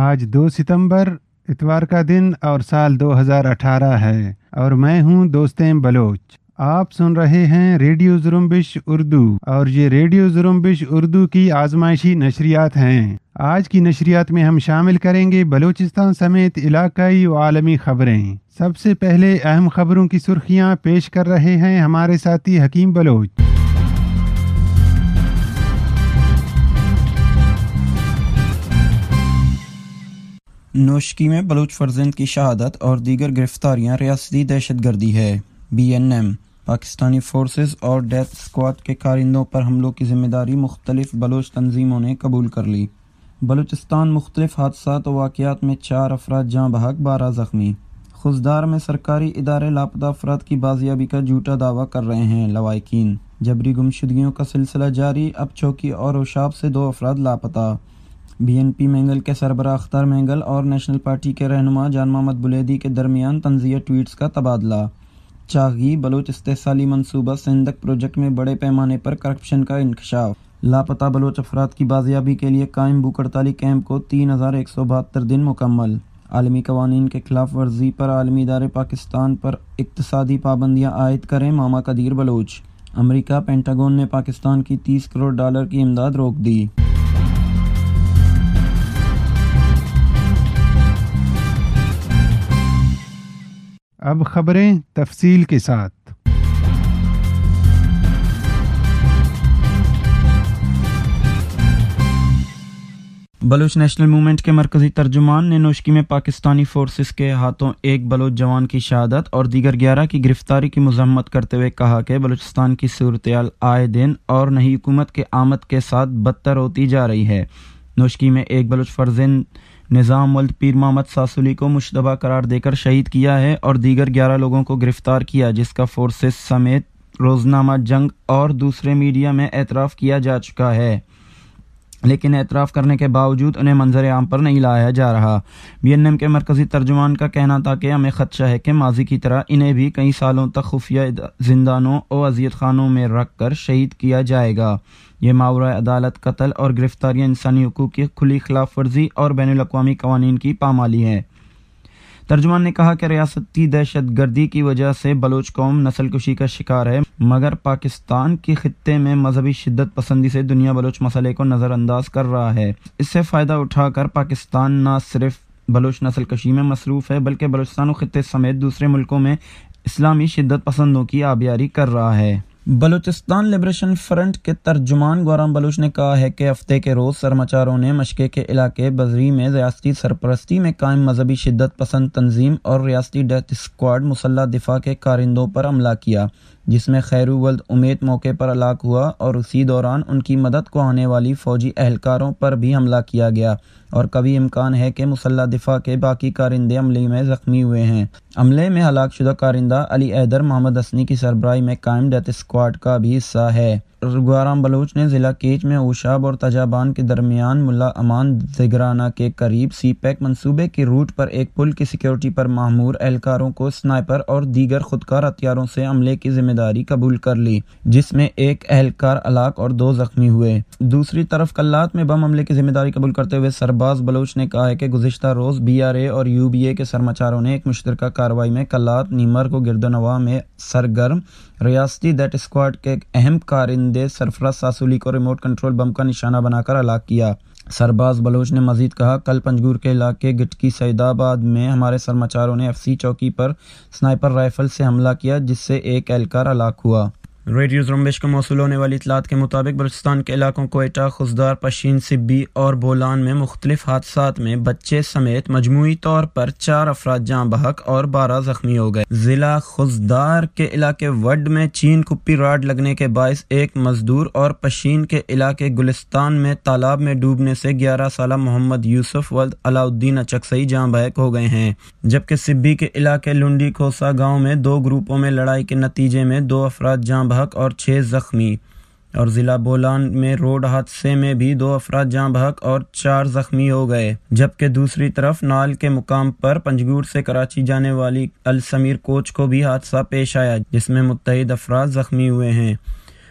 آج دو ستمبر اتوار کا دن اور سال دو ہزار اٹھارہ ہے اور میں ہوں دوستیں بلوچ۔ آپ سن رہے ہیں ریڈیو زرمبش اردو اور یہ ریڈیو زرمبش اردو کی آزمائشی نشریات ہیں۔ آج کی نشریات میں ہم شامل کریں گے بلوچستان سمیت علاقائی و عالمی خبریں۔ سب سے پہلے اہم خبروں کی سرخیاں پیش کر رہے ہیں ہمارے ساتھی حکیم بلوچ۔ نوشکی میں بلوچ فرزند کی شہادت اور دیگر گرفتاریاں ریاستی دہشت گردی ہے۔ B N M, Pakistani forces اور ڈیتھ اسکواڈ کے کارندوں پر حملوں کی ذمہ داری مختلف بلوچ تنظیموں نے قبول کر لی۔ بلوچستان مختلف حادثات و واقعات میں چار افراد جاں بحق بارہ زخمی۔ خزدار میں سرکاری ادارے لاپتہ افراد کی بازیابی کا جھوٹا دعویٰ کر رہے ہیں لوائقین جبری گمشدگیوں کا سلسلہ جاری، اب چوکی اور اوشاب سے دو افراد لاپتہ۔ بی این پی مینگل کے سربراہ اختر مینگل اور نیشنل پارٹی کے رہنما جان محمد بلیدی کے درمیان تنزیہ ٹویٹس کا تبادلہ۔ چاغی، بلوچ استحصالی منصوبہ سندک پروجیکٹ میں بڑے پیمانے پر کرپشن کا انکشاف۔ لاپتہ بلوچ افراد کی بازیابی کے لیے قائم بوکڑتالی کیمپ کو تین ہزار ایک سو بہتر دن مکمل۔ عالمی قوانین کے خلاف ورزی پر عالمی ادارے پاکستان پر اقتصادی پابندیاں عائد کریں ماما قدیر بلوچ۔ امریکہ پینٹاگون نے پاکستان کی تیس کروڑ ڈالر کی امداد روک دی۔ اب خبریں تفصیل کے ساتھ۔ بلوچ نیشنل موومنٹ کے مرکزی ترجمان نے نوشکی میں پاکستانی فورسز کے ہاتھوں ایک بلوچ جوان کی شہادت اور دیگر گیارہ کی گرفتاری کی مذمت کرتے ہوئے کہا کہ بلوچستان کی صورتحال آئے دن اور نئی حکومت کے آمد کے ساتھ بدتر ہوتی جا رہی ہے۔ نوشکی میں ایک بلوچ فرزند نظام ولد پیر محمد ساسولی کو مشتبہ قرار دے کر شہید کیا ہے اور دیگر گیارہ لوگوں کو گرفتار کیا جس کا فورسز سمیت روزنامہ جنگ اور دوسرے میڈیا میں اعتراف کیا جا چکا ہے۔ لیکن اعتراف کرنے کے باوجود انہیں منظر عام پر نہیں لایا جا رہا۔ بی این ایم کے مرکزی ترجمان کا کہنا تھا کہ ہمیں خدشہ ہے کہ ماضی کی طرح انہیں بھی کئی سالوں تک خفیہ زندانوں اور اذیت خانوں میں رکھ کر شہید کیا جائے گا۔ یہ ماورہ عدالت، قتل اور گرفتاریاں انسانی حقوق کی کھلی خلاف ورزی اور بین الاقوامی قوانین کی پامالی ہے۔ ترجمان نے کہا کہ ریاستی دہشت گردی کی وجہ سے بلوچ قوم نسل کشی کا شکار ہے، مگر پاکستان کی خطے میں مذہبی شدت پسندی سے دنیا بلوچ مسئلے کو نظر انداز کر رہا ہے۔ اس سے فائدہ اٹھا کر پاکستان نہ صرف بلوچ نسل کشی میں مصروف ہے، بلکہ بلوچستان و خطے سمیت دوسرے ملکوں میں اسلامی شدت پسندوں کی آبیاری کر رہا ہے۔ بلوچستان لبریشن فرنٹ کے ترجمان گورام بلوچ نے کہا ہے کہ ہفتے کے روز سرماچاروں نے مشقے کے علاقے بزری میں ریاستی سرپرستی میں قائم مذہبی شدت پسند تنظیم اور ریاستی ڈیتھ اسکواڈ مسلح دفاع کے کارندوں پر حملہ کیا، جس میں خیر ولد امید موقع پر ہلاک ہوا اور اسی دوران ان کی مدد کو آنے والی فوجی اہلکاروں پر بھی حملہ کیا گیا۔ اور کبھی امکان ہے کہ مسلح دفاع کے باقی کارندے عملے میں زخمی ہوئے ہیں۔ عملے میں ہلاک شدہ کارندہ علی ایدر محمد اسنی کی سربراہی میں قائم ڈیتھ اسکواڈ کا بھی حصہ ہے۔ گوارام بلوچ نے ضلع کیچ میں اوشاب اور تجابان کے درمیان ملا امان زگرانہ کے قریب سی پیک منصوبے کی روٹ پر ایک پل کی سیکیورٹی پر معمور اہلکاروں کو سنائپر اور دیگر خودکار ہتھیاروں سے عملے کی ذمہ داری قبول کر لی، جس میں ایک اہلکار ہلاک اور دو زخمی ہوئے۔ دوسری طرف کلات میں بم عملے کی ذمہ داری قبول کرتے ہوئے سرباز بلوچ نے کہا ہے کہ گزشتہ روز بی آر اے اور یو بی اے کے سرماچاروں نے ایک مشترکہ کارروائی میں کلات نیمر کو گرد نوا میں سرگرم، ریاستی دیٹ اسکواڈ کے اہم کارندے سرفراز ساسولی کو ریموٹ کنٹرول بم کا نشانہ بنا کر ہلاک کیا۔ سرباز بلوچ نے مزید کہا، کل پنجگور کے علاقے گٹکی سعید آباد میں ہمارے سرماچاروں نے ایف سی چوکی پر سنائپر رائفل سے حملہ کیا، جس سے ایک اہلکار ہلاک ہوا۔ ریڈیو زرمبش کو موصول ہونے والی اطلاعات کے مطابق بلوچستان کے علاقوں کوئٹہ خزدار پشین، سبی اور بولان میں مختلف حادثات میں بچے سمیت مجموعی طور پر چار افراد جاں بحق اور بارہ زخمی ہو گئے۔ ضلع خزدار کے علاقے وڈ میں چین کپی راڈ لگنے کے باعث ایک مزدور اور پشین کے علاقے گلستان میں تالاب میں ڈوبنے سے گیارہ سالہ محمد یوسف ولد علاؤدین اچکسئی جاں بحق ہو گئے ہیں۔ جبکہ سبی کے علاقے لنڈی کھوسا گاؤں میں دو گروپوں میں لڑائی کے نتیجے میں دو افراد جاں بحق بحق اور چھ زخمی اور ضلع بولان میں روڈ حادثے میں بھی دو افراد جاں بحق اور چار زخمی ہو گئے، جبکہ دوسری طرف نال کے مقام پر پنجگور سے کراچی جانے والی السمیر کوچ کو بھی حادثہ پیش آیا، جس میں متحد افراد زخمی ہوئے ہیں۔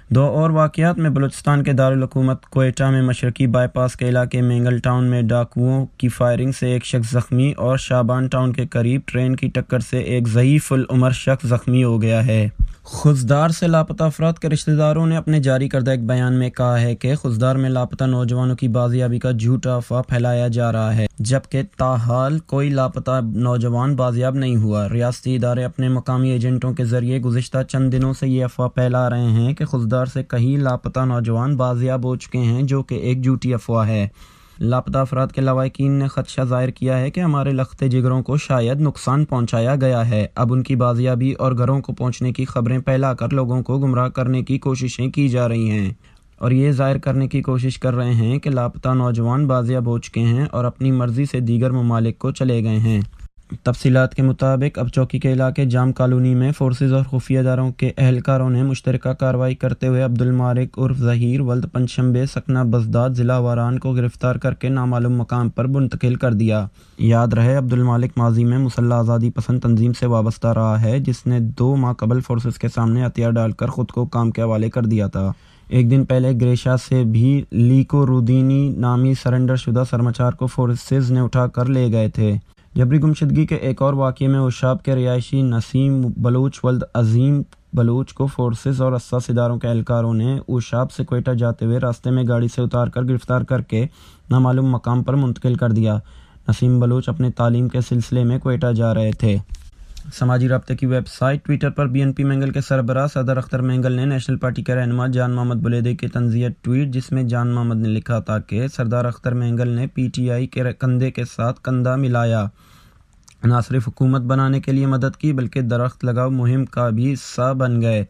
دو اور واقعات میں بلوچستان کے دارالحکومت کوئٹہ میں مشرقی بائی پاس کے علاقے مینگل ٹاؤن میں ڈاکوؤں کی فائرنگ سے ایک شخص زخمی اور شابان ٹاؤن کے قریب ٹرین کی ٹکر سے ایک ضعیف العمر شخص زخمی ہو گیا ہے۔ خزدار سے لاپتہ افراد کے رشتہ داروں نے اپنے جاری کردہ ایک بیان میں کہا ہے کہ خزدار میں لاپتہ نوجوانوں کی بازیابی کا جھوٹا افواہ پھیلایا جا رہا ہے، جبکہ تاحال کوئی لاپتہ نوجوان بازیاب نہیں ہوا۔ ریاستی ادارے اپنے مقامی ایجنٹوں کے ذریعے گزشتہ چند دنوں سے یہ افواہ پھیلا رہے ہیں کہ خزدار سے کہیں لاپتہ نوجوان بازیاب ہو چکے ہیں جو کہ ایک جھوٹی افواہ ہے۔ لاپتہ افراد کے لوائقین نے خدشہ ظاہر کیا ہے کہ ہمارے لختے جگروں کو شاید نقصان پہنچایا گیا ہے۔ اب ان کی بازیابی اور گھروں کو پہنچنے کی خبریں پھیلا کر لوگوں کو گمراہ کرنے کی کوششیں کی جا رہی ہیں۔ اور یہ ظاہر کرنے کی کوشش کر رہے ہیں کہ لاپتہ نوجوان بازیاب ہو چکے ہیں اور اپنی مرضی سے دیگر ممالک کو چلے گئے ہیں۔ تفصیلات کے مطابق اب چوکی کے علاقے جام کالونی میں فورسز اور خفیہ اداروں کے اہلکاروں نے مشترکہ کارروائی کرتے ہوئے عبد المارک عرف ظہیر، ولد پنشمبے سکنہ بزداد، ضلع واران کو گرفتار کر کے نامعلوم مقام پر منتقل کر دیا۔ یاد رہے عبد المالک ماضی میں مسلح آزادی پسند تنظیم سے وابستہ رہا ہے، جس نے دو ماہ قبل فورسز کے سامنے ہتھیار ڈال کر خود کو کام کے حوالے کر دیا تھا۔ ایک دن پہلے گریشا سے بھی لیکو رودینی نامی سرنڈر شدہ سرمچار کو فورسز نے اٹھا کر لے گئے تھے۔ جبری گمشدگی کے ایک اور واقعے میں اوشاب کے رہائشی نسیم بلوچ ولد عظیم بلوچ کو فورسز اور اساس اداروں کے اہلکاروں نے اوشاب سے کوئٹہ جاتے ہوئے راستے میں گاڑی سے اتار کر گرفتار کر کے نامعلوم مقام پر منتقل کر دیا۔ نسیم بلوچ اپنے تعلیم کے سلسلے میں کوئٹہ جا رہے تھے۔ سماجی رابطے کی ویب سائٹ ٹویٹر پر بی این پی مینگل کے سربراہ صدر اختر مینگل نے نیشنل پارٹی کے رہنما جان محمد بلیدے کی تنزیہ ٹویٹ جس میں جان محمد نے لکھا تھا کہ سردار اختر مینگل نے پی ٹی آئی کے کندھے کے ساتھ کندھا ملایا۔ نہ صرف حکومت بنانے کے لیے مدد کی بلکہ درخت لگاؤ مہم کا بھی حصہ بن گئے۔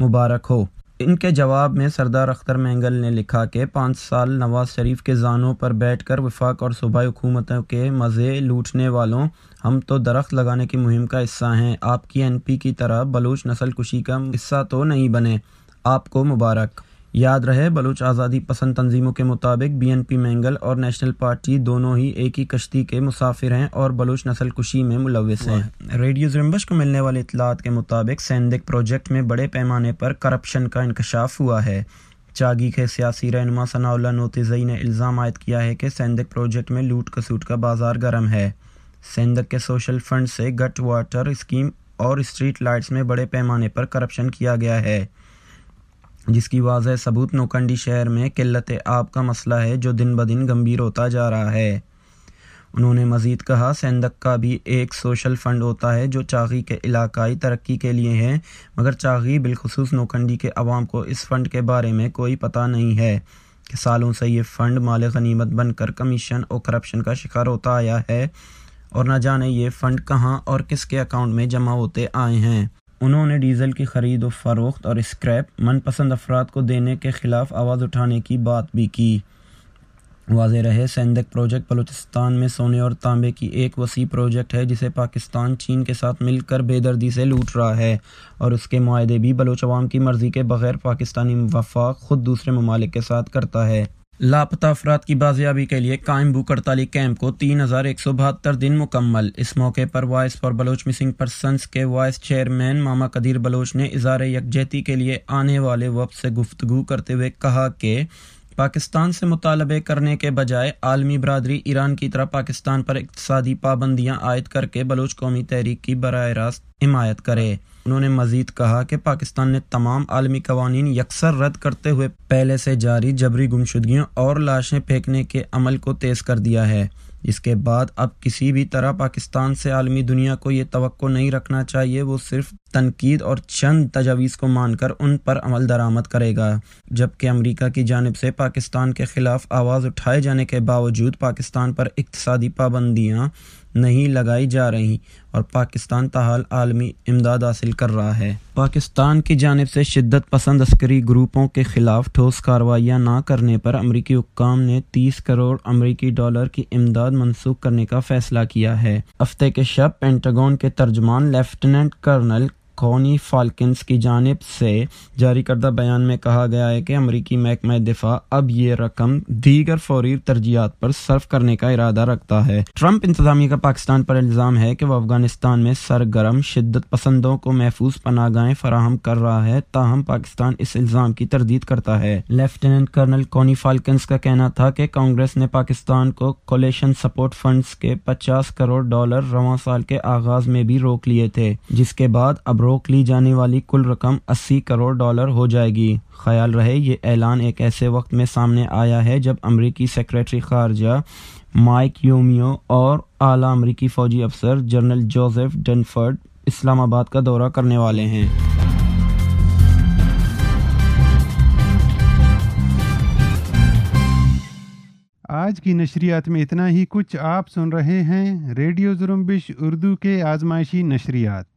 مبارک ہو۔ ان کے جواب میں سردار اختر مینگل نے لکھا کہ پانچ سال نواز شریف کے زانوں پر بیٹھ کر وفاق اور صوبائی حکومتوں کے مزے لوٹنے والوں ہم تو درخت لگانے کی مہم کا حصہ ہیں۔ آپ کی این پی کی طرح بلوچ نسل کشی کا حصہ تو نہیں بنے۔ آپ کو مبارک۔ یاد رہے، بلوچ آزادی پسند تنظیموں کے مطابق بی این پی مینگل اور نیشنل پارٹی دونوں ہی ایک ہی کشتی کے مسافر ہیں اور بلوچ نسل کشی میں ملوث ہیں۔ ریڈیو زرمبش کو ملنے والی اطلاعات کے مطابق سیندک پروجیکٹ میں بڑے پیمانے پر کرپشن کا انکشاف ہوا ہے۔ چاگی کے سیاسی رہنما ثناء اللہ نوتزئی نے الزام عائد کیا ہے کہ سیندک پروجیکٹ میں لوٹ کسوٹ کا بازار گرم ہے۔ سیندک کے سوشل فنڈ سے گٹ واٹر اسکیم اور اسٹریٹ لائٹس میں بڑے پیمانے پر کرپشن کیا گیا ہے۔ جس کی واضح ثبوت نوکنڈی شہر میں قلت آب کا مسئلہ ہے جو دن بدن گمبھیر ہوتا جا رہا ہے۔ انہوں نے مزید کہا، سیندک کا بھی ایک سوشل فنڈ ہوتا ہے جو چاغی کے علاقائی ترقی کے لیے ہے، مگر چاغی بالخصوص نوکنڈی کے عوام کو اس فنڈ کے بارے میں کوئی پتہ نہیں ہے کہ سالوں سے یہ فنڈ مال غنیمت بن کر کمیشن اور کرپشن کا شکار ہوتا آیا ہے۔ اور نہ جانے یہ فنڈ کہاں اور کس کے اکاؤنٹ میں جمع ہوتے آئے ہیں۔ انہوں نے ڈیزل کی خرید و فروخت اور اسکریپ من پسند افراد کو دینے کے خلاف آواز اٹھانے کی بات بھی کی۔ واضح رہے سیندک پروجیکٹ بلوچستان میں سونے اور تانبے کی ایک وسیع پروجیکٹ ہے، جسے پاکستان، چین کے ساتھ مل کر بے دردی سے لوٹ رہا ہے۔ اور اس کے معاہدے بھی بلوچ عوام کی مرضی کے بغیر پاکستانی وفاق خود دوسرے ممالک کے ساتھ کرتا ہے۔ لاپتہ افراد کی بازیابی کے لیے قائم بھوک کیمپ کو تین ہزار ایک سو بہتر دن مکمل۔ اس موقع پر voice for Baloch missing persons کے وائس چیئرمین ماما قدیر بلوچ نے اظہار یکجہتی کے لیے آنے والے وقت سے گفتگو کرتے ہوئے کہا کہ پاکستان سے مطالبے کرنے کے بجائے عالمی برادری ایران کی طرح پاکستان پر اقتصادی پابندیاں عائد کر کے بلوچ قومی تحریک کی براہ راست حمایت کرے۔ انہوں نے مزید کہا کہ پاکستان نے تمام عالمی قوانین یکسر رد کرتے ہوئے پہلے سے جاری جبری گمشدگیوں اور لاشیں پھینکنے کے عمل کو تیز کر دیا ہے۔ اس کے بعد اب کسی بھی طرح پاکستان سے عالمی دنیا کو یہ توقع نہیں رکھنا چاہیے، وہ صرف تنقید اور چند تجاویز کو مان کر ان پر عمل درآمد کرے گا۔ جبکہ امریکہ کی جانب سے پاکستان کے خلاف آواز اٹھائے جانے کے باوجود پاکستان پر اقتصادی پابندیاں نہیں لگائی جا رہی اور پاکستان تاحال عالمی امداد حاصل کر رہا ہے۔ پاکستان کی جانب سے شدت پسند عسکری گروپوں کے خلاف ٹھوس کاروائیاں نہ کرنے پر امریکی حکام نے تیس کروڑ امریکی ڈالر کی امداد منسوخ کرنے کا فیصلہ کیا ہے۔ ہفتے کے شب پینٹاگون کے ترجمان لیفٹیننٹ کرنل کونی فالکنس کی جانب سے جاری کردہ بیان میں کہا گیا ہے کہ امریکی محکمہ دفاع اب یہ رقم دیگر فوری ترجیحات پر صرف کرنے کا ارادہ رکھتا ہے۔ ٹرمپ انتظامیہ کا پاکستان پر الزام ہے کہ وہ افغانستان میں سرگرم شدت پسندوں کو محفوظ پناہ گاہیں فراہم کر رہا ہے، تاہم پاکستان اس الزام کی تردید کرتا ہے۔ لیفٹیننٹ کرنل کونی فالکنس کا کہنا تھا کہ کانگریس نے پاکستان کو کولیشن سپورٹ فنڈز کے پچاس کروڑ ڈالر رواں سال کے آغاز میں بھی روک لیے تھے، جس کے بعد اب روک لی جانے والی کل رقم اسی کروڑ ڈالر ہو جائے گی۔ خیال رہے، یہ اعلان ایک ایسے وقت میں سامنے آیا ہے جب امریکی سیکریٹری خارجہ مائک یومیو اور اعلیٰ امریکی فوجی افسر جنرل جوزف ڈنفرڈ اسلام آباد کا دورہ کرنے والے ہیں۔ آج کی نشریات میں اتنا ہی۔ کچھ آپ سن رہے ہیں ریڈیو زرمبش اردو کے آزمائشی نشریات۔